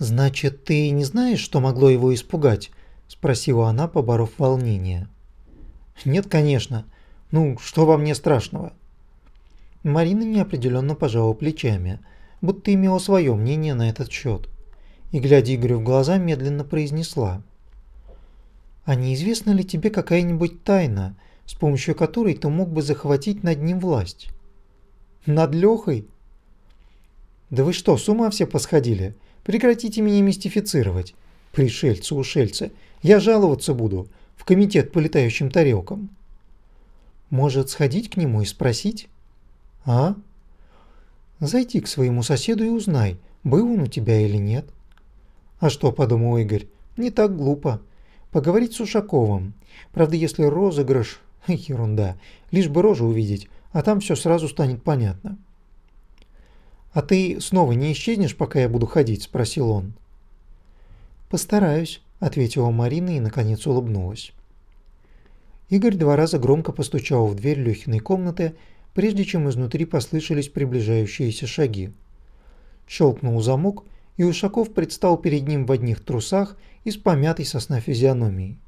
«Значит, ты не знаешь, что могло его испугать?» – спросила она, поборов волнение. «Нет, конечно. Ну, что во мне страшного?» Марина неопределенно пожала плечами, будто имела свое мнение на этот счет. И, глядя Игорю в глаза, медленно произнесла. «А неизвестна ли тебе какая-нибудь тайна, с помощью которой ты мог бы захватить над ним власть?» «Над Лехой?» «Да вы что, с ума все посходили? Прекратите меня мистифицировать. Пришельцы-ушельцы. Я жаловаться буду в комитет по летающим тарелкам». «Может, сходить к нему и спросить?» «А?» «Зайти к своему соседу и узнай, был он у тебя или нет». «А что?» – подумал Игорь. «Не так глупо. Поговорить с Ушаковым. Правда, если розыгрыш – ерунда. Лишь бы рожу увидеть, а там все сразу станет понятно». «А ты снова не исчезнешь, пока я буду ходить?» – спросил он. «Постараюсь», – ответила Марина и, наконец, улыбнулась. Игорь два раза громко постучал в дверь Лёхиной комнаты прежде чем изнутри послышались приближающиеся шаги. Щелкнул замок, и Ушаков предстал перед ним в одних трусах и с помятой сосна физиономией.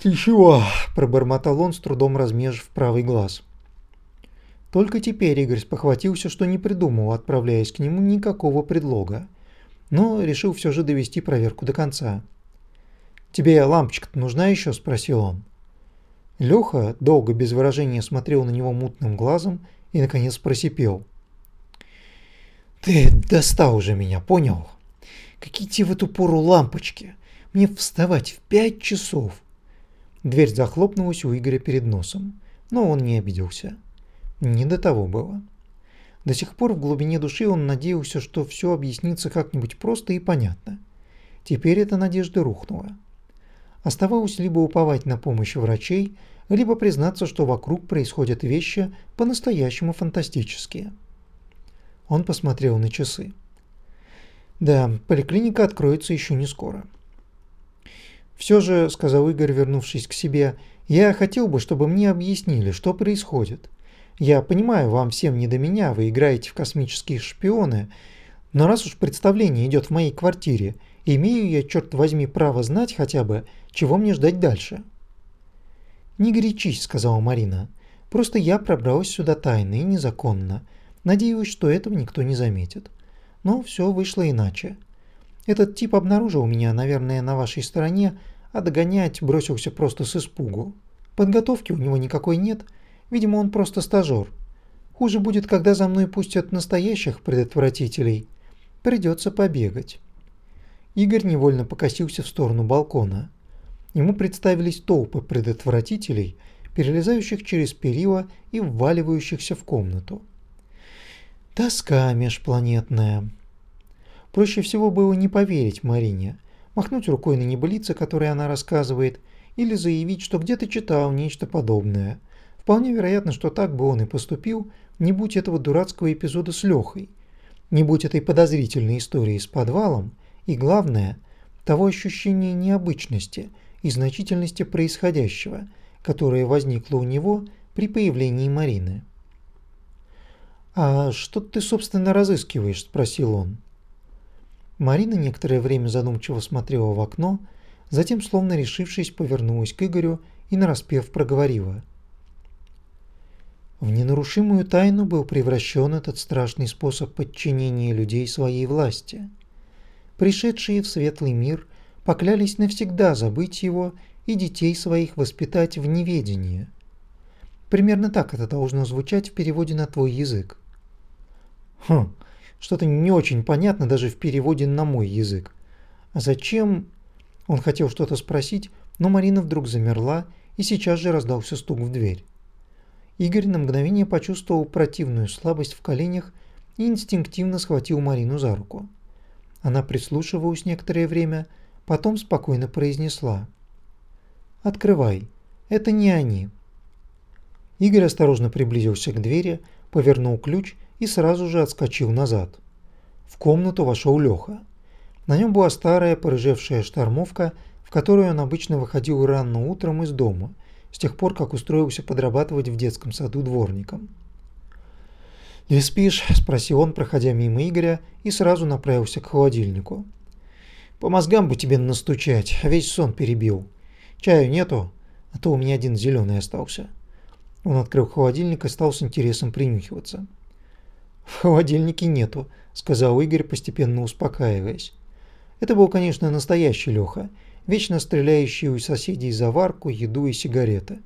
«Ты чего?» – пробормотал он, с трудом размежив правый глаз. Только теперь Игорь спохватился, что не придумал, отправляясь к нему, никакого предлога, но решил все же довести проверку до конца. «Тебе лампочка-то нужна еще?» – спросил он. Лёха долго без выражения смотрел на него мутным глазом и, наконец, просипел. «Ты достал уже меня, понял? Какие тебе в эту пору лампочки? Мне вставать в пять часов!» Дверь захлопнулась у Игоря перед носом, но он не обиделся. Не до того было. До сих пор в глубине души он надеялся, что все объяснится как-нибудь просто и понятно. Теперь эта надежда рухнула. Оставалось либо уповать на помощь врачей, либо признаться, что вокруг происходят вещи по-настоящему фантастические. Он посмотрел на часы. Да, поликлиника откроется еще не скоро. «Все же», — сказал Игорь, вернувшись к себе, — «я хотел бы, чтобы мне объяснили, что происходит. Я понимаю, вам всем не до меня, вы играете в космические шпионы, но раз уж представление идет в моей квартире, имею я, черт возьми, право знать хотя бы, чего мне ждать дальше? «Не горячись», — сказала Марина. «Просто я пробралась сюда тайно и незаконно. Надеюсь, что этого никто не заметит. Но все вышло иначе. Этот тип обнаружил меня, наверное, на вашей стороне, а догонять бросился просто с испугу. Подготовки у него никакой нет, видимо, он просто стажер. Хуже будет, когда за мной пустят настоящих предотвратителей. Придется побегать». Игорь невольно покосился в сторону балкона. Ему представились толпы предотвратителей, перелезающих через перила и вваливающихся в комнату. Тоска межпланетная. Проще всего было не поверить Марине, махнуть рукой на небылицы, которые она рассказывает, или заявить, что где-то читал нечто подобное. Вполне вероятно, что так бы он и поступил, не будь этого дурацкого эпизода с Лехой, не будь этой подозрительной истории с подвалом, и главное, того ощущения необычности – и значительности происходящего, которое возникло у него при появлении Марины. «А что ты, собственно, разыскиваешь?» – спросил он. Марина некоторое время задумчиво смотрела в окно, затем, словно решившись, повернулась к Игорю и нараспев проговорила. В ненарушимую тайну был превращен этот страшный способ подчинения людей своей власти. Пришедшие в светлый мир поклялись навсегда забыть его и детей своих воспитать в неведении. Примерно так это должно звучать в переводе на твой язык. Хм, что-то не очень понятно даже в переводе на мой язык. А зачем... Он хотел что-то спросить, но Марина вдруг замерла, и сейчас же раздался стук в дверь. Игорь на мгновение почувствовал противную слабость в коленях и инстинктивно схватил Марину за руку. Она прислушивалась некоторое время, Потом спокойно произнесла. «Открывай. Это не они». Игорь осторожно приблизился к двери, повернул ключ и сразу же отскочил назад. В комнату вошел Леха. На нем была старая порыжевшая штормовка, в которую он обычно выходил рано утром из дома, с тех пор, как устроился подрабатывать в детском саду дворником. «Не спишь?» – спросил он, проходя мимо Игоря, и сразу направился к холодильнику. «По мозгам бы тебе настучать, весь сон перебил. Чаю нету, а то у меня один зеленый остался». Он открыл холодильник и стал с интересом принюхиваться. «В холодильнике нету», – сказал Игорь, постепенно успокаиваясь. Это был, конечно, настоящий Леха, вечно стреляющий у соседей заварку, еду и сигареты.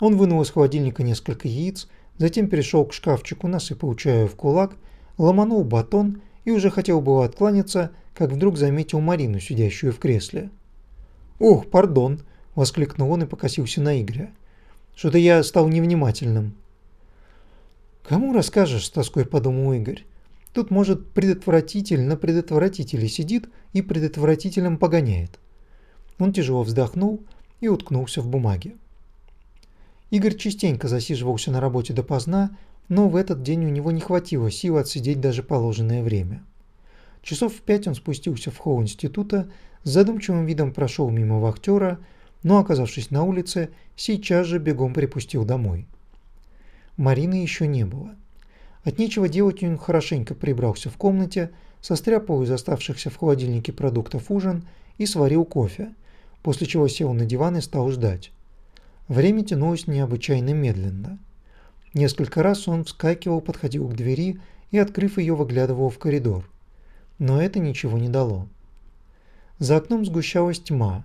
Он вынул из холодильника несколько яиц, затем перешел к шкафчику, насыпал чаю в кулак, ломанул батон и уже хотел было откланяться, как вдруг заметил Марину, сидящую в кресле. «Ох, пардон!» – воскликнул он и покосился на Игоря. «Что-то я стал невнимательным». «Кому расскажешь?» – с тоской подумал Игорь. «Тут, может, предотвратитель на предотвратителе сидит и предотвратителем погоняет». Он тяжело вздохнул и уткнулся в бумаге. Игорь частенько засиживался на работе допоздна, но в этот день у него не хватило сил отсидеть даже положенное время. Часов в пять он спустился в холл института, с задумчивым видом прошел мимо вахтера, но, оказавшись на улице, сейчас же бегом припустил домой. Марины еще не было. От нечего делать он хорошенько прибрался в комнате, состряпал из оставшихся в холодильнике продуктов ужин и сварил кофе, после чего сел на диван и стал ждать. Время тянулось необычайно медленно. Несколько раз он вскакивал, подходил к двери и, открыв ее, выглядывал в коридор. Но это ничего не дало. За окном сгущалась тьма.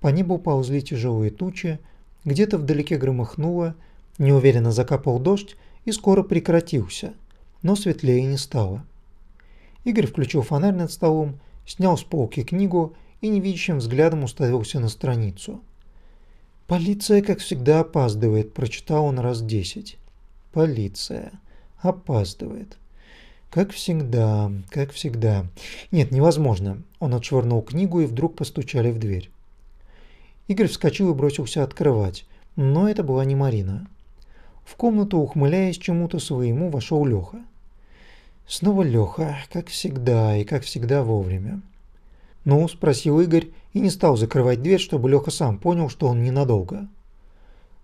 По небу ползли тяжелые тучи, где-то вдалеке громыхнуло, неуверенно закапал дождь и скоро прекратился, но светлее не стало. Игорь включил фонарь над столом, снял с полки книгу и невидящим взглядом уставился на страницу – «Полиция, как всегда, опаздывает», – прочитал он раз десять. «Полиция. Опаздывает. Как всегда, как всегда. Нет, невозможно». Он отшвырнул книгу и вдруг постучали в дверь. Игорь вскочил и бросился открывать, но это была не Марина. В комнату, ухмыляясь чему-то своему, вошел Леха. Снова Леха, как всегда и как всегда вовремя. «Ну?» – спросил Игорь и не стал закрывать дверь, чтобы Леха сам понял, что он ненадолго.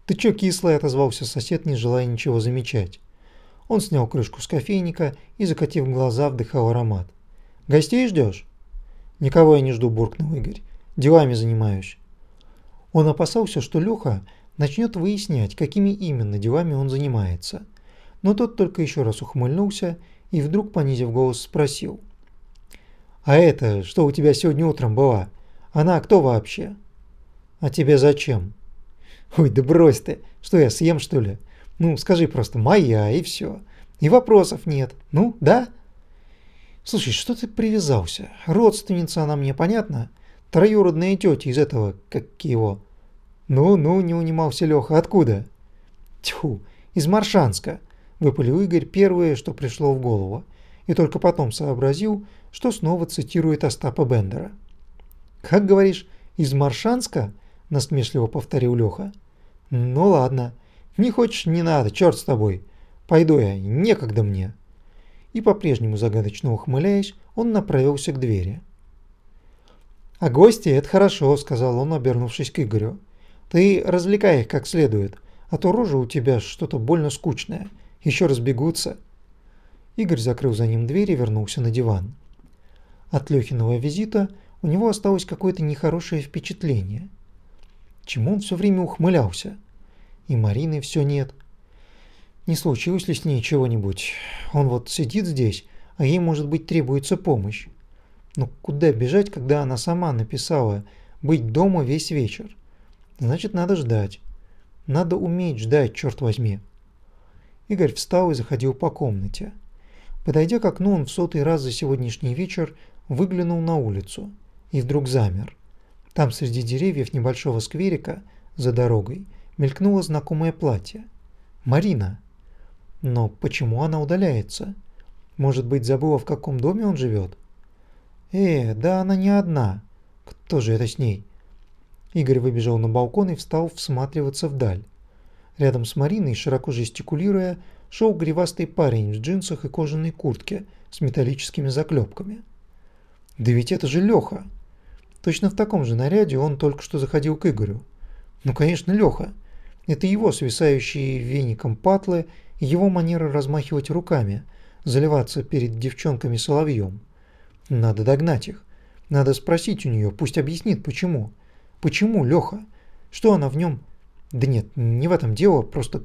«Ты чё кислый?» – отозвался сосед, не желая ничего замечать. Он снял крышку с кофейника и, закатив глаза, вдыхал аромат. «Гостей ждешь?» «Никого я не жду», – буркнул Игорь. «Делами занимаюсь». Он опасался, что Леха начнет выяснять, какими именно делами он занимается. Но тот только еще раз ухмыльнулся и вдруг, понизив голос, спросил – «А это, что у тебя сегодня утром была? Она кто вообще?» «А тебе зачем?» «Ой, да брось ты! Что я съем, что ли? Ну, скажи просто «моя» и все. И вопросов нет. Ну, да?» «Слушай, что ты привязался? Родственница она мне, понятно? Троюродная тетя из этого, как его...» «Ну-ну», не унимался Леха, «откуда?» «Тьфу, из Маршанска», выпалил Игорь первое, что пришло в голову, и только потом сообразил, что снова цитирует Остапа Бендера. «Как говоришь, из Маршанска?» – насмешливо повторил Леха. «Ну ладно, не хочешь – не надо, черт с тобой. Пойду я, некогда мне». И по-прежнему загадочно ухмыляясь, он направился к двери. «А гости – это хорошо», – сказал он, обернувшись к Игорю. «Ты развлекай их как следует, а то рожа у тебя что-то больно скучное. Еще разбегутся». Игорь закрыл за ним дверь и вернулся на диван. От Лехиного визита у него осталось какое-то нехорошее впечатление. Чему он все время ухмылялся? И Марины все нет. Не случилось ли с ней чего-нибудь? Он вот сидит здесь, а ей, может быть, требуется помощь. Но куда бежать, когда она сама написала «быть дома весь вечер»? Значит, надо ждать. Надо уметь ждать, черт возьми. Игорь встал и заходил по комнате. Подойдя к окну, он в сотый раз за сегодняшний вечер выглянул на улицу и вдруг замер. Там среди деревьев небольшого скверика за дорогой мелькнуло знакомое платье. Марина. Но почему она удаляется? Может быть, забыла, в каком доме он живет? Э, да она не одна. Кто же это с ней? Игорь выбежал на балкон и встал всматриваться вдаль. Рядом с Мариной, широко жестикулируя, шел гривастый парень в джинсах и кожаной куртке с металлическими заклепками. Да ведь это же Леха. Точно в таком же наряде он только что заходил к Игорю. Ну, конечно, Леха. Это его свисающие веником патлы его манера размахивать руками, заливаться перед девчонками соловьем. Надо догнать их. Надо спросить у нее, пусть объяснит, почему. Почему, Леха? Что она в нем? Да нет, не в этом дело, просто...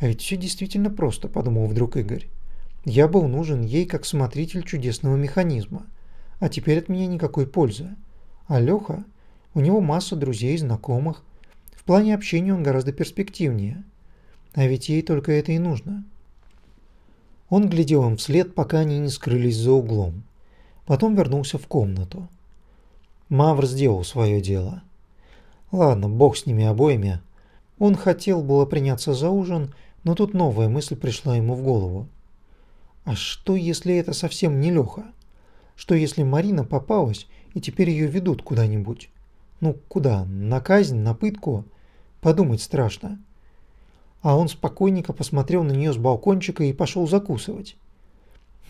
А ведь все действительно просто, подумал вдруг Игорь. Я был нужен ей как смотритель чудесного механизма. А теперь от меня никакой пользы. А Леха, у него масса друзей, знакомых. В плане общения он гораздо перспективнее. А ведь ей только это и нужно. Он глядел им вслед, пока они не скрылись за углом. Потом вернулся в комнату. Мавр сделал свое дело. Ладно, бог с ними обоими. Он хотел было приняться за ужин, но тут новая мысль пришла ему в голову. А что, если это совсем не Леха? Что, если Марина попалась, и теперь ее ведут куда-нибудь? Ну, куда? На казнь, на пытку? Подумать страшно а он спокойненько посмотрел на нее с балкончика и пошел закусывать.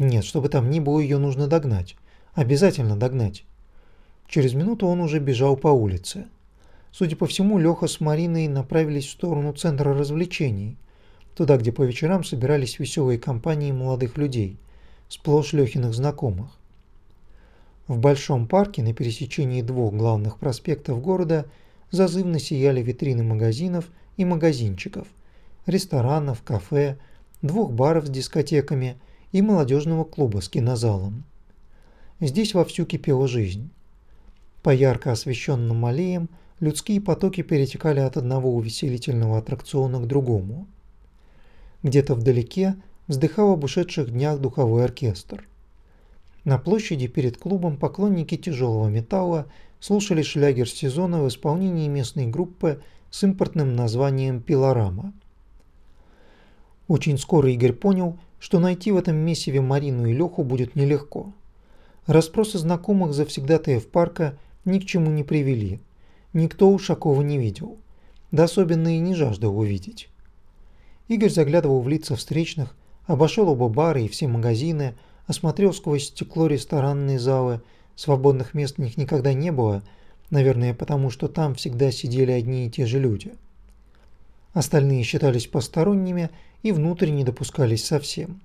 Нет, чтобы там ни было, ее нужно догнать. Обязательно догнать. Через минуту он уже бежал по улице. Судя по всему, Леха с Мариной направились в сторону центра развлечений, туда, где по вечерам собирались веселые компании молодых людей, сплошь Лехиных знакомых. В большом парке на пересечении двух главных проспектов города зазывно сияли витрины магазинов и магазинчиков – ресторанов, кафе, двух баров с дискотеками и молодежного клуба с кинозалом. Здесь вовсю кипела жизнь. По ярко освещенным аллеям людские потоки перетекали от одного увеселительного аттракциона к другому. Где-то вдалеке вздыхал об ушедших днях духовой оркестр. На площади перед клубом поклонники тяжелого металла слушали шлягер сезона в исполнении местной группы с импортным названием «Пилорама». Очень скоро Игорь понял, что найти в этом месиве Марину и Леху будет нелегко. Распросы знакомых завсегдатаев парка ни к чему не привели. Никто Ушакова не видел. Да особенно и не жаждал увидеть. Игорь заглядывал в лица встречных, обошел оба бары и все магазины, осмотрел сквозь стекло ресторанные залы, свободных мест в них никогда не было, наверное, потому что там всегда сидели одни и те же люди. Остальные считались посторонними и внутрь не допускались совсем.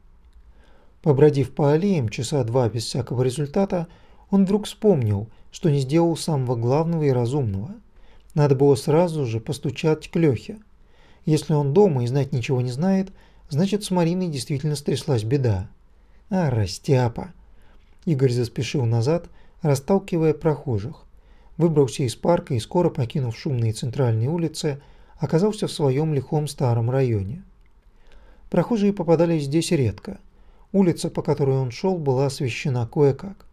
Побродив по аллеям часа два без всякого результата, он вдруг вспомнил, что не сделал самого главного и разумного. Надо было сразу же постучать к Лёхе. Если он дома и знать ничего не знает, значит с Мариной действительно стряслась беда. А, растяпа! Игорь заспешил назад, расталкивая прохожих. Выбрался из парка и скоро, покинув шумные центральные улицы, оказался в своем лихом старом районе. Прохожие попадались здесь редко. Улица, по которой он шел, была освещена кое-как.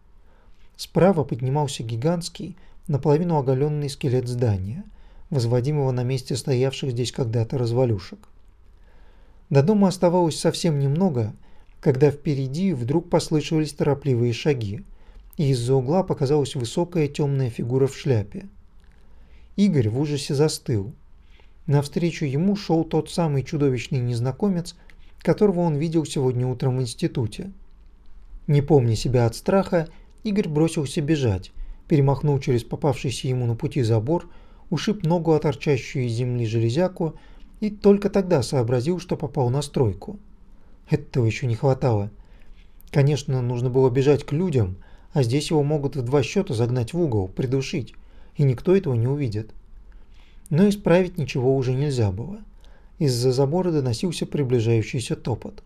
Справа поднимался гигантский, наполовину оголенный скелет здания, возводимого на месте стоявших здесь когда-то развалюшек. До дома оставалось совсем немного, когда впереди вдруг послышались торопливые шаги, и из-за угла показалась высокая темная фигура в шляпе. Игорь в ужасе застыл. Навстречу ему шел тот самый чудовищный незнакомец, которого он видел сегодня утром в институте. Не помня себя от страха, Игорь бросился бежать, перемахнул через попавшийся ему на пути забор, ушиб ногу о торчащую из земли железяку и только тогда сообразил, что попал на стройку. Этого еще не хватало. Конечно, нужно было бежать к людям, а здесь его могут в два счета загнать в угол, придушить, и никто этого не увидит. Но исправить ничего уже нельзя было. Из-за забора доносился приближающийся топот.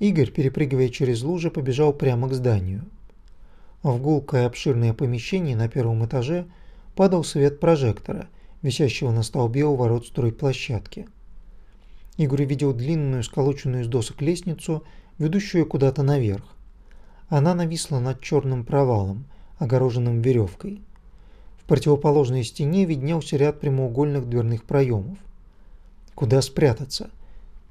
Игорь, перепрыгивая через лужи, побежал прямо к зданию. В гулкое обширное помещение на первом этаже падал свет прожектора, висящего на столбе у ворот стройплощадки. Игорь видел длинную сколоченную из досок лестницу, ведущую куда-то наверх. Она нависла над черным провалом, огороженным веревкой. В противоположной стене виднелся ряд прямоугольных дверных проемов. Куда спрятаться?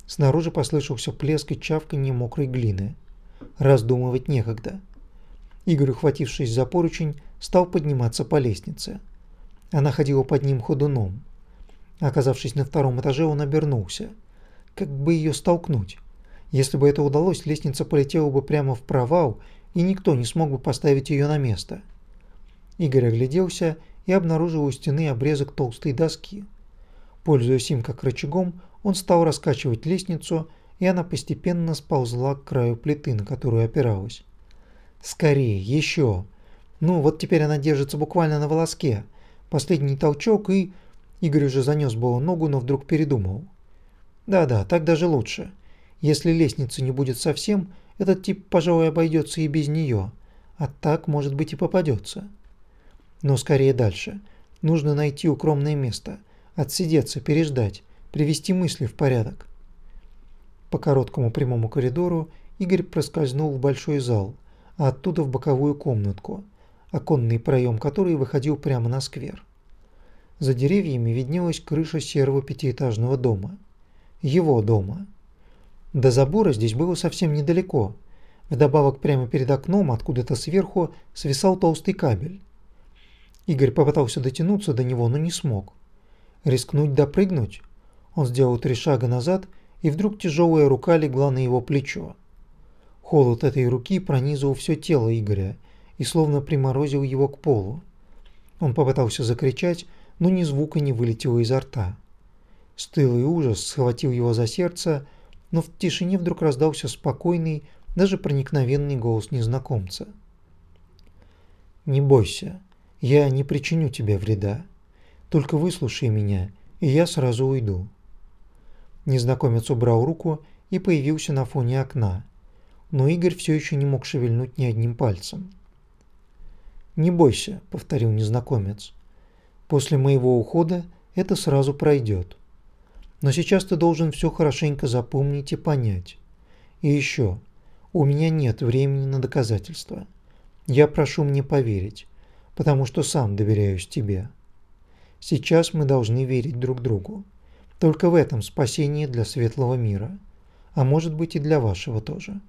Снаружи послышался плеск и чавканье мокрой глины. Раздумывать некогда. Игорь, ухватившись за поручень, стал подниматься по лестнице. Она ходила под ним ходуном. Оказавшись на втором этаже, он обернулся. Как бы ее столкнуть? Если бы это удалось, лестница полетела бы прямо в провал, и никто не смог бы поставить ее на место. Игорь огляделся и обнаружил у стены обрезок толстой доски. Пользуясь им как рычагом, он стал раскачивать лестницу, и она постепенно сползла к краю плиты, на которую опиралась. «Скорее, еще!» Ну, вот теперь она держится буквально на волоске. Последний толчок и... Игорь уже занес было ногу, но вдруг передумал. Да-да, так даже лучше. Если лестницы не будет совсем, этот тип, пожалуй, обойдется и без нее. А так, может быть, и попадется. Но скорее дальше. Нужно найти укромное место. Отсидеться, переждать, привести мысли в порядок. По короткому прямому коридору Игорь проскользнул в большой зал, а оттуда в боковую комнатку, оконный проем которой выходил прямо на сквер. За деревьями виднелась крыша серого пятиэтажного дома. Его дома. До забора здесь было совсем недалеко. Вдобавок прямо перед окном откуда-то сверху свисал толстый кабель. Игорь попытался дотянуться до него, но не смог. Рискнуть допрыгнуть? Он сделал три шага назад, и вдруг тяжелая рука легла на его плечо. Холод этой руки пронизывал все тело Игоря, и словно приморозил его к полу. Он попытался закричать, но ни звука не вылетело изо рта. Стылый ужас схватил его за сердце, но в тишине вдруг раздался спокойный, даже проникновенный голос незнакомца. «Не бойся, я не причиню тебе вреда. Только выслушай меня, и я сразу уйду». Незнакомец убрал руку и появился на фоне окна, но Игорь все еще не мог шевельнуть ни одним пальцем. «Не бойся», — повторил незнакомец. «После моего ухода это сразу пройдет. Но сейчас ты должен все хорошенько запомнить и понять. И еще, у меня нет времени на доказательства. Я прошу мне поверить, потому что сам доверяюсь тебе. Сейчас мы должны верить друг другу. Только в этом спасение для светлого мира, а может быть и для вашего тоже.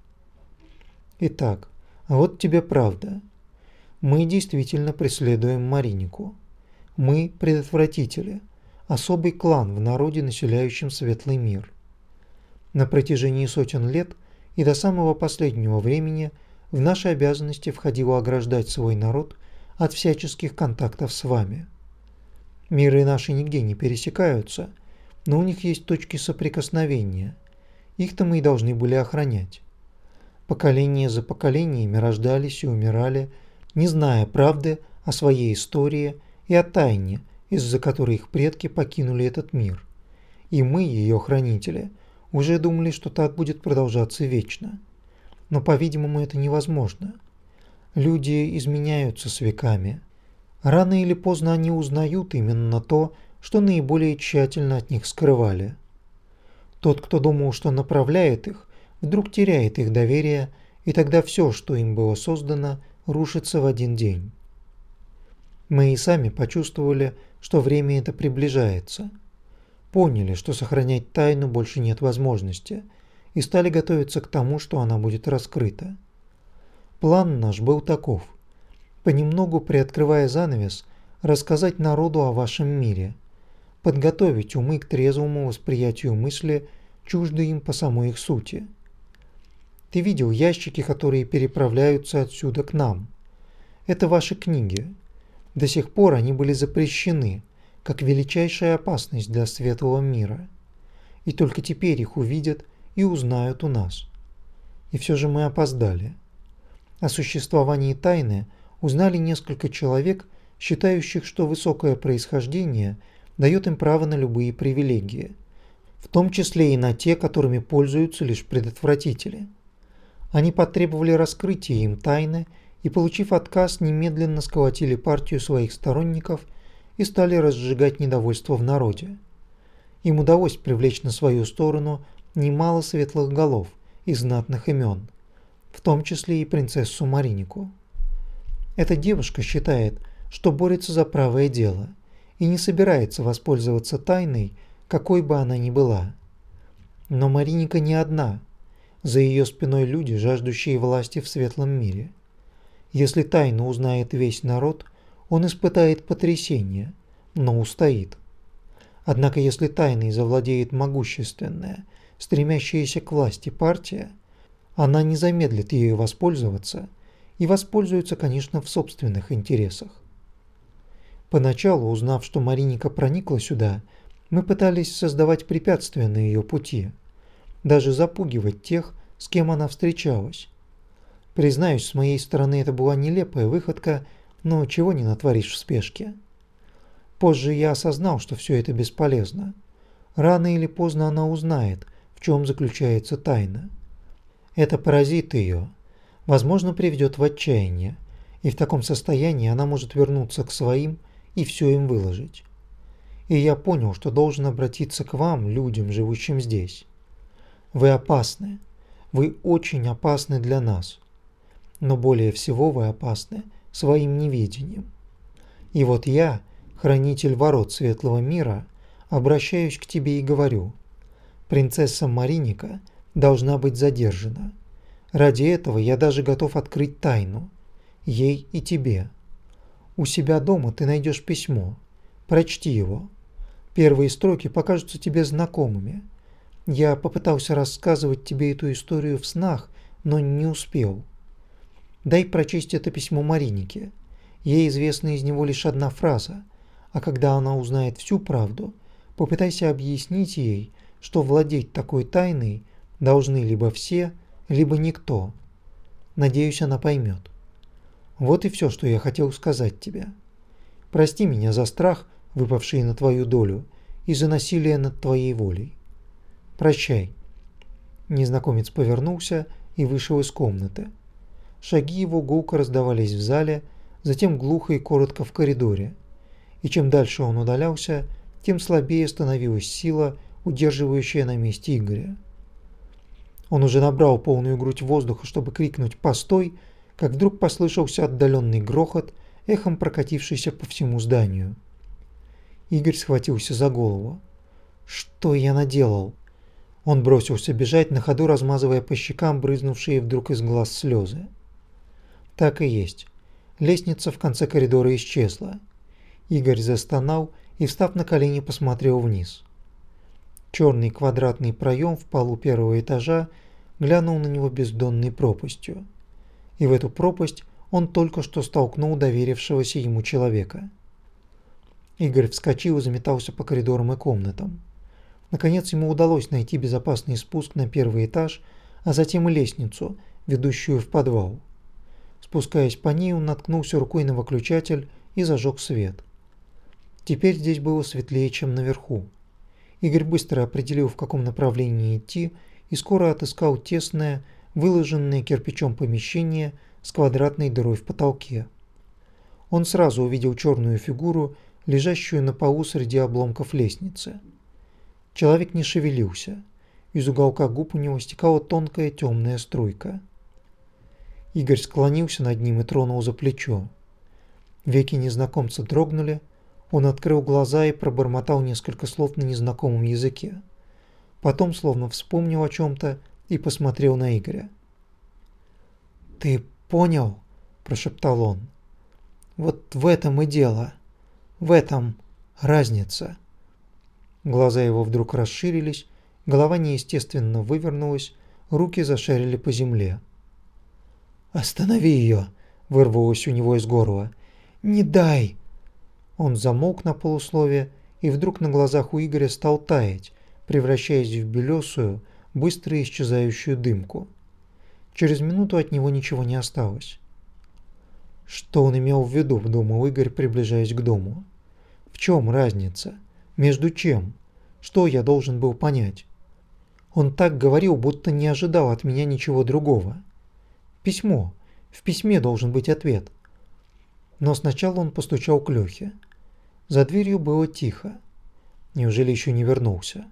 Итак, вот тебе правда. Мы действительно преследуем Маринику. Мы предотвратители, особый клан в народе, населяющем светлый мир. На протяжении сотен лет и до самого последнего времени в наши обязанности входило ограждать свой народ от всяческих контактов с вами. Миры наши нигде не пересекаются, но у них есть точки соприкосновения. Их-то мы и должны были охранять. Поколения за поколениями рождались и умирали не зная правды о своей истории и о тайне, из-за которой их предки покинули этот мир. И мы, ее хранители, уже думали, что так будет продолжаться вечно. Но, по-видимому, это невозможно. Люди изменяются с веками. Рано или поздно они узнают именно то, что наиболее тщательно от них скрывали. Тот, кто думал, что направляет их, вдруг теряет их доверие, и тогда все, что им было создано – рушится в один день. Мы и сами почувствовали, что время это приближается. Поняли, что сохранять тайну больше нет возможности, и стали готовиться к тому, что она будет раскрыта. План наш был таков. Понемногу приоткрывая занавес, рассказать народу о вашем мире, подготовить умы к трезвому восприятию мысли, чуждой им по самой их сути – ты видел ящики, которые переправляются отсюда к нам. Это ваши книги. До сих пор они были запрещены, как величайшая опасность для светлого мира. И только теперь их увидят и узнают у нас. И все же мы опоздали. О существовании тайны узнали несколько человек, считающих, что высокое происхождение дает им право на любые привилегии, в том числе и на те, которыми пользуются лишь предотвратители. Они потребовали раскрытия им тайны и, получив отказ, немедленно сколотили партию своих сторонников и стали разжигать недовольство в народе. Им удалось привлечь на свою сторону немало светлых голов и знатных имен, в том числе и принцессу Маринику. Эта девушка считает, что борется за правое дело и не собирается воспользоваться тайной, какой бы она ни была. Но Мариника не одна – за ее спиной люди, жаждущие власти в светлом мире. Если тайну узнает весь народ, он испытает потрясение, но устоит. Однако если тайной завладеет могущественная, стремящаяся к власти партия, она не замедлит ею воспользоваться и воспользуется, конечно, в собственных интересах. Поначалу, узнав, что Мариника проникла сюда, Мы пытались создавать препятствия на ее пути, даже запугивать тех, с кем она встречалась. Признаюсь, с моей стороны это была нелепая выходка, но чего не натворишь в спешке. Позже я осознал, что все это бесполезно. Рано или поздно она узнает, в чем заключается тайна. Это поразит ее, возможно, приведет в отчаяние, и в таком состоянии она может вернуться к своим и все им выложить. И я понял, что должен обратиться к вам, людям, живущим здесь. Вы опасны. Вы очень опасны для нас. Но более всего вы опасны своим неведением. И вот я, хранитель ворот светлого мира, обращаюсь к тебе и говорю: принцесса Мариника должна быть задержана. Ради этого я даже готов открыть тайну ей и тебе. У себя дома ты найдешь письмо. Прочти его. Первые строки покажутся тебе знакомыми. Я попытался рассказывать тебе эту историю в снах, но не успел. Дай прочесть это письмо Маринике. Ей известна из него лишь одна фраза, а когда она узнает всю правду, попытайся объяснить ей, что владеть такой тайной должны либо все, либо никто. Надеюсь, она поймет. Вот и все, что я хотел сказать тебе. Прости меня за страх, выпавший на твою долю, и за насилие над твоей волей. Прощай. Незнакомец повернулся и вышел из комнаты. Шаги его гулко раздавались в зале, затем глухо и коротко в коридоре. И чем дальше он удалялся, тем слабее становилась сила, удерживающая на месте Игоря. Он уже набрал полную грудь воздуха, чтобы крикнуть «Постой!», как вдруг послышался отдаленный грохот, эхом прокатившийся по всему зданию. Игорь схватился за голову. Что я наделал? Он бросился бежать, на ходу размазывая по щекам брызнувшие вдруг из глаз слезы. Так и есть. Лестница в конце коридора исчезла. Игорь застонал и, встав на колени, посмотрел вниз. Черный квадратный проем в полу первого этажа глянул на него бездонной пропастью и в эту пропасть он только что столкнул доверившегося ему человека. Игорь вскочил и заметался по коридорам и комнатам. Наконец ему удалось найти безопасный спуск на первый этаж, а затем и лестницу, ведущую в подвал. Спускаясь по ней, он наткнулся рукой на выключатель и зажег свет. Теперь здесь было светлее, чем наверху. Игорь быстро определил, в каком направлении идти, и скоро отыскал тесное, выложенное кирпичом помещение с квадратной дырой в потолке. Он сразу увидел черную фигуру, лежащую на полу среди обломков лестницы. Человек не шевелился. Из уголка губ у него стекала тонкая темная струйка. Игорь склонился над ним и тронул за плечо. Веки незнакомца дрогнули, он открыл глаза и пробормотал несколько слов на незнакомом языке. Потом, словно вспомнил о чем-то, и посмотрел на Игоря. «Ты понял?» – прошептал он. «Вот в этом и дело. В этом разница». Глаза его вдруг расширились, голова неестественно вывернулась, руки зашарили по земле. «Останови ее!» – вырвалось у него из горла. «Не дай!» Он замолк на полусловие и вдруг на глазах у Игоря стал таять, превращаясь в белесую, быстро исчезающую дымку. Через минуту от него ничего не осталось. Что он имел в виду, думал Игорь, приближаясь к дому. В чем разница? Между чем? Что я должен был понять? Он так говорил, будто не ожидал от меня ничего другого. Письмо. В письме должен быть ответ. Но сначала он постучал к Лёхе. За дверью было тихо. Неужели еще не вернулся?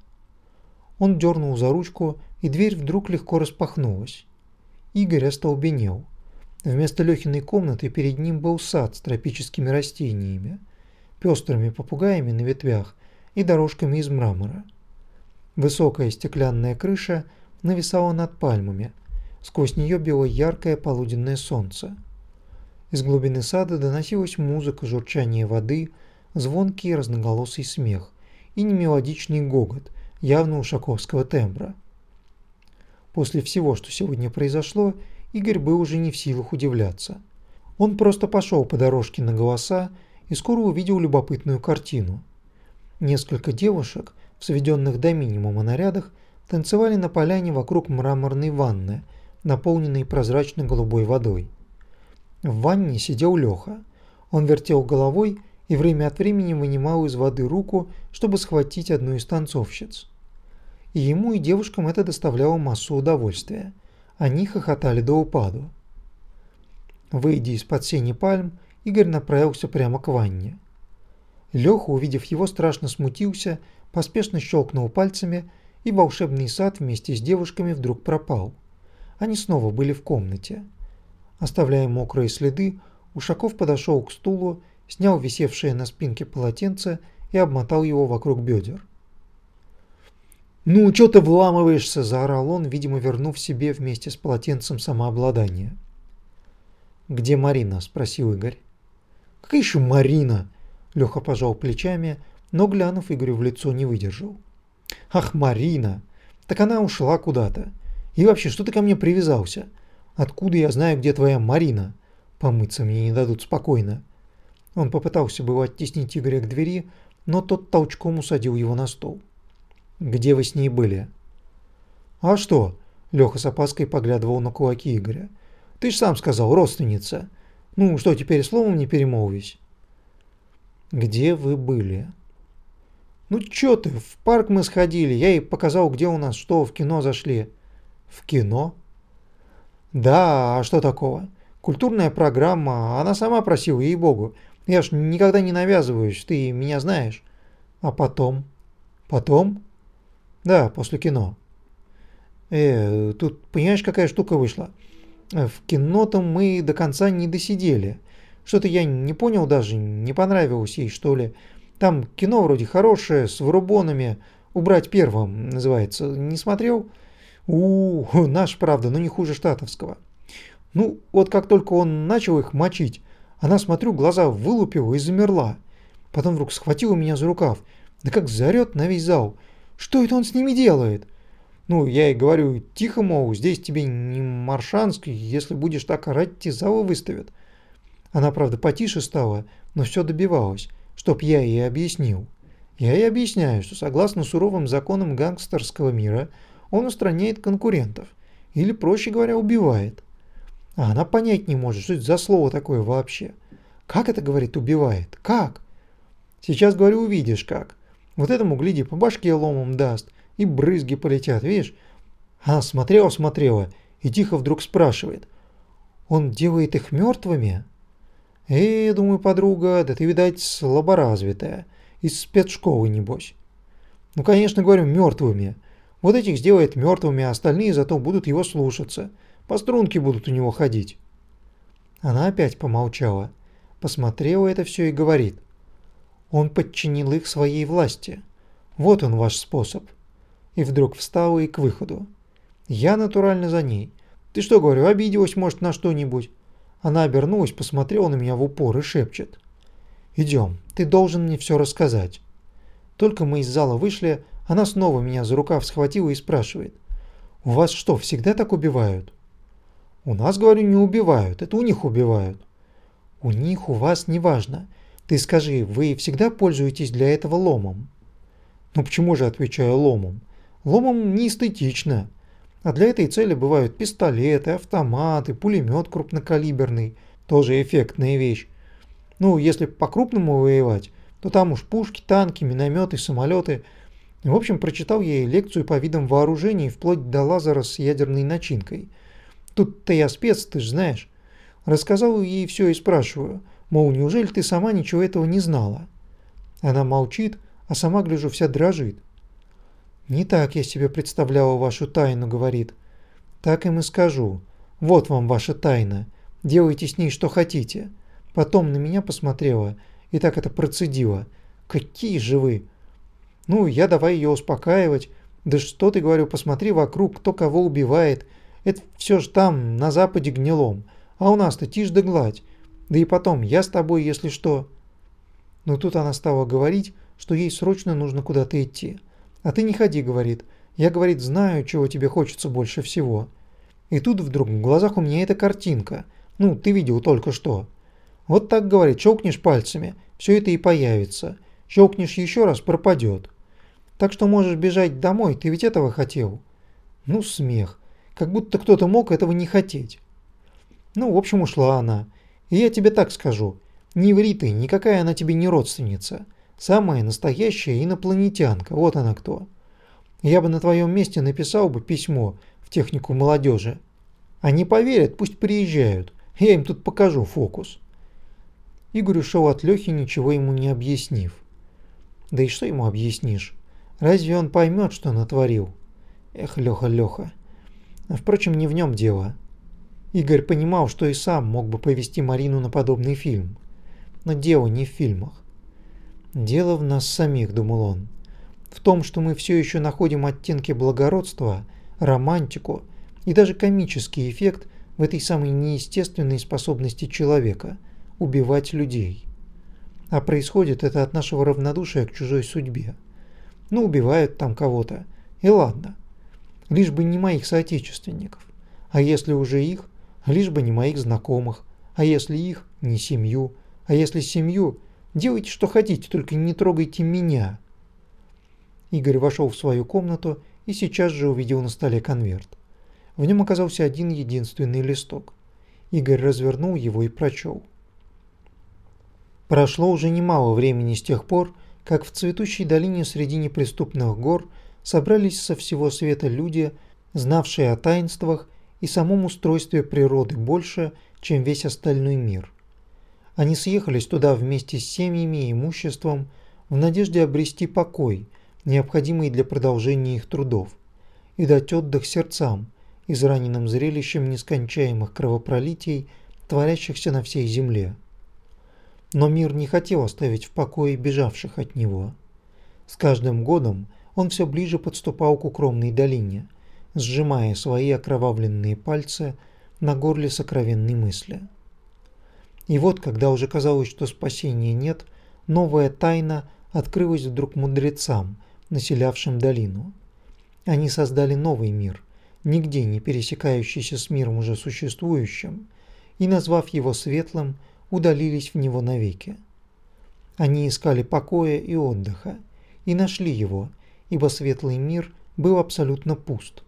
Он дернул за ручку, и дверь вдруг легко распахнулась. Игорь остолбенел. Вместо Лёхиной комнаты перед ним был сад с тропическими растениями, пестрыми попугаями на ветвях и дорожками из мрамора. Высокая стеклянная крыша нависала над пальмами, сквозь нее било яркое полуденное солнце. Из глубины сада доносилась музыка, журчание воды, звонкий разноголосый смех и немелодичный гогот – явно ушаковского тембра. После всего, что сегодня произошло, Игорь был уже не в силах удивляться. Он просто пошел по дорожке на голоса и скоро увидел любопытную картину. Несколько девушек в сведенных до минимума нарядах танцевали на поляне вокруг мраморной ванны, наполненной прозрачной голубой водой. В ванне сидел Леха. Он вертел головой и время от времени вынимал из воды руку, чтобы схватить одну из танцовщиц. И ему, и девушкам это доставляло массу удовольствия. Они хохотали до упаду. Выйдя из-под сени пальм, Игорь направился прямо к ванне. Леха, увидев его, страшно смутился, поспешно щелкнул пальцами, и волшебный сад вместе с девушками вдруг пропал. Они снова были в комнате. Оставляя мокрые следы, Ушаков подошел к стулу, снял висевшее на спинке полотенце и обмотал его вокруг бедер. «Ну, что ты вламываешься?» – заорал он, видимо, вернув себе вместе с полотенцем самообладание. «Где Марина?» – спросил Игорь. «Какая еще Марина?» – Леха пожал плечами, но, глянув Игорю в лицо, не выдержал. «Ах, Марина! Так она ушла куда-то. И вообще, что ты ко мне привязался? Откуда я знаю, где твоя Марина? Помыться мне не дадут спокойно». Он попытался было оттеснить Игоря к двери, но тот толчком усадил его на стол. «Где вы с ней были?» «А что?» – Леха с опаской поглядывал на кулаки Игоря. Ты ж сам сказал, родственница. Ну, что, теперь словом не перемолвись? Где вы были? Ну, чё ты, в парк мы сходили, я ей показал, где у нас что, в кино зашли. В кино? Да, а что такого? Культурная программа, она сама просила, ей-богу. Я ж никогда не навязываюсь, ты меня знаешь. А потом? Потом? Да, после кино. Э, тут понимаешь, какая штука вышла? Э, в кино-то мы до конца не досидели. Что-то я не понял даже, не понравилось ей, что ли. Там кино вроде хорошее, с врубонами. «Убрать первым» называется. Не смотрел? У, -у наш, правда, но не хуже штатовского. Ну, вот как только он начал их мочить, она, смотрю, глаза вылупила и замерла. Потом вдруг схватила меня за рукав. Да как заорет на весь зал. Что это он с ними делает? Ну, я ей говорю, тихо, мол, здесь тебе не Маршанск, если будешь так орать, те залы выставят. Она, правда, потише стала, но все добивалась, чтоб я ей объяснил. Я ей объясняю, что согласно суровым законам гангстерского мира он устраняет конкурентов, или, проще говоря, убивает. А она понять не может, что это за слово такое вообще. Как это, говорит, убивает? Как? Сейчас, говорю, увидишь как. Вот этому, гляди, по башке ломом даст – и брызги полетят, видишь? Она смотрела-смотрела и тихо вдруг спрашивает. Он делает их мертвыми? Эй, думаю, подруга, да ты, видать, слаборазвитая. Из спецшколы, небось. Ну, конечно, говорю, мертвыми. Вот этих сделает мертвыми, а остальные зато будут его слушаться. По струнке будут у него ходить. Она опять помолчала, посмотрела это все и говорит. Он подчинил их своей власти. Вот он ваш способ и вдруг встала и к выходу. Я натурально за ней. Ты что, говорю, обиделась, может, на что-нибудь? Она обернулась, посмотрела на меня в упор и шепчет. «Идем, ты должен мне все рассказать». Только мы из зала вышли, она снова меня за рукав схватила и спрашивает. «У вас что, всегда так убивают?» «У нас, говорю, не убивают, это у них убивают». «У них, у вас, неважно. Ты скажи, вы всегда пользуетесь для этого ломом?» «Ну почему же, отвечаю, ломом? Ломом не эстетично. А для этой цели бывают пистолеты, автоматы, пулемет крупнокалиберный. Тоже эффектная вещь. Ну, если по-крупному воевать, то там уж пушки, танки, минометы, самолеты. В общем, прочитал я ей лекцию по видам вооружений вплоть до лазера с ядерной начинкой. Тут-то я спец, ты же знаешь. Рассказал ей все и спрашиваю, мол, неужели ты сама ничего этого не знала? Она молчит, а сама, гляжу, вся дрожит. «Не так я себе представляла вашу тайну», — говорит. «Так им и скажу. Вот вам ваша тайна. Делайте с ней что хотите». Потом на меня посмотрела и так это процедила. «Какие же вы!» Ну, я давай ее успокаивать. Да что ты, говорю, посмотри вокруг, кто кого убивает. Это все ж там, на западе гнилом. А у нас-то тишь да гладь. Да и потом, я с тобой, если что. Но тут она стала говорить, что ей срочно нужно куда-то идти. А ты не ходи, говорит. Я, говорит, знаю, чего тебе хочется больше всего. И тут вдруг в глазах у меня эта картинка. Ну, ты видел только что. Вот так, говорит, чокнешь пальцами, все это и появится. Щелкнешь еще раз – пропадет. Так что можешь бежать домой, ты ведь этого хотел? Ну, смех. Как будто кто-то мог этого не хотеть. Ну, в общем, ушла она. И я тебе так скажу. Не ври ты, никакая она тебе не родственница. Самая настоящая инопланетянка, вот она кто. Я бы на твоем месте написал бы письмо в технику молодежи. Они поверят, пусть приезжают. Я им тут покажу фокус. Игорь ушел от Лехи, ничего ему не объяснив. Да и что ему объяснишь? Разве он поймет, что натворил? Эх, Леха, Леха. Впрочем, не в нем дело. Игорь понимал, что и сам мог бы повести Марину на подобный фильм. Но дело не в фильмах. Дело в нас самих, думал он. В том, что мы все еще находим оттенки благородства, романтику и даже комический эффект в этой самой неестественной способности человека – убивать людей. А происходит это от нашего равнодушия к чужой судьбе. Ну, убивают там кого-то, и ладно. Лишь бы не моих соотечественников. А если уже их, лишь бы не моих знакомых. А если их, не семью. А если семью, делайте что хотите, только не трогайте меня. Игорь вошел в свою комнату и сейчас же увидел на столе конверт. В нем оказался один единственный листок. Игорь развернул его и прочел. Прошло уже немало времени с тех пор, как в цветущей долине среди неприступных гор собрались со всего света люди, знавшие о таинствах и самом устройстве природы больше, чем весь остальной мир. Они съехались туда вместе с семьями и имуществом в надежде обрести покой, необходимый для продолжения их трудов, и дать отдых сердцам, израненным зрелищем нескончаемых кровопролитий, творящихся на всей земле. Но мир не хотел оставить в покое бежавших от него. С каждым годом он все ближе подступал к укромной долине, сжимая свои окровавленные пальцы на горле сокровенной мысли. И вот, когда уже казалось, что спасения нет, новая тайна открылась вдруг мудрецам, населявшим долину. Они создали новый мир, нигде не пересекающийся с миром уже существующим, и, назвав его светлым, удалились в него навеки. Они искали покоя и отдыха, и нашли его, ибо светлый мир был абсолютно пуст.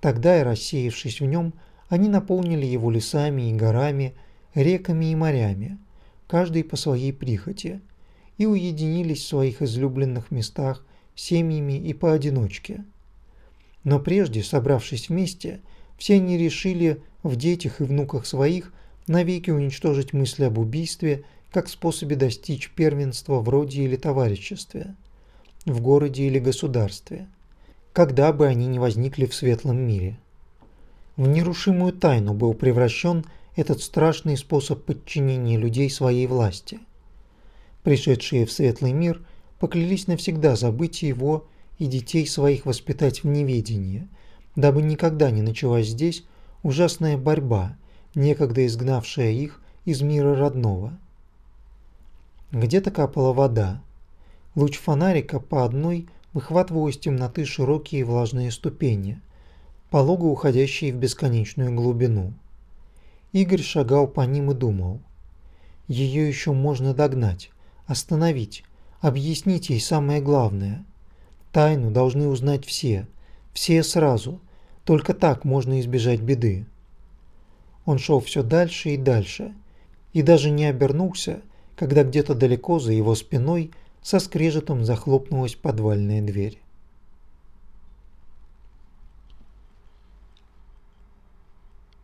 Тогда и рассеявшись в нем, они наполнили его лесами и горами, реками и морями, каждый по своей прихоти, и уединились в своих излюбленных местах семьями и поодиночке. Но прежде, собравшись вместе, все они решили в детях и внуках своих навеки уничтожить мысли об убийстве как способе достичь первенства в роде или товариществе, в городе или государстве, когда бы они ни возникли в светлом мире. В нерушимую тайну был превращен этот страшный способ подчинения людей своей власти. Пришедшие в светлый мир поклялись навсегда забыть его и детей своих воспитать в неведении, дабы никогда не началась здесь ужасная борьба – некогда изгнавшая их из мира родного. Где-то капала вода. Луч фонарика по одной выхватывал из темноты широкие влажные ступени, полого уходящие в бесконечную глубину. Игорь шагал по ним и думал. Ее еще можно догнать, остановить, объяснить ей самое главное. Тайну должны узнать все, все сразу, только так можно избежать беды. Он шел все дальше и дальше, и даже не обернулся, когда где-то далеко за его спиной со скрежетом захлопнулась подвальная дверь.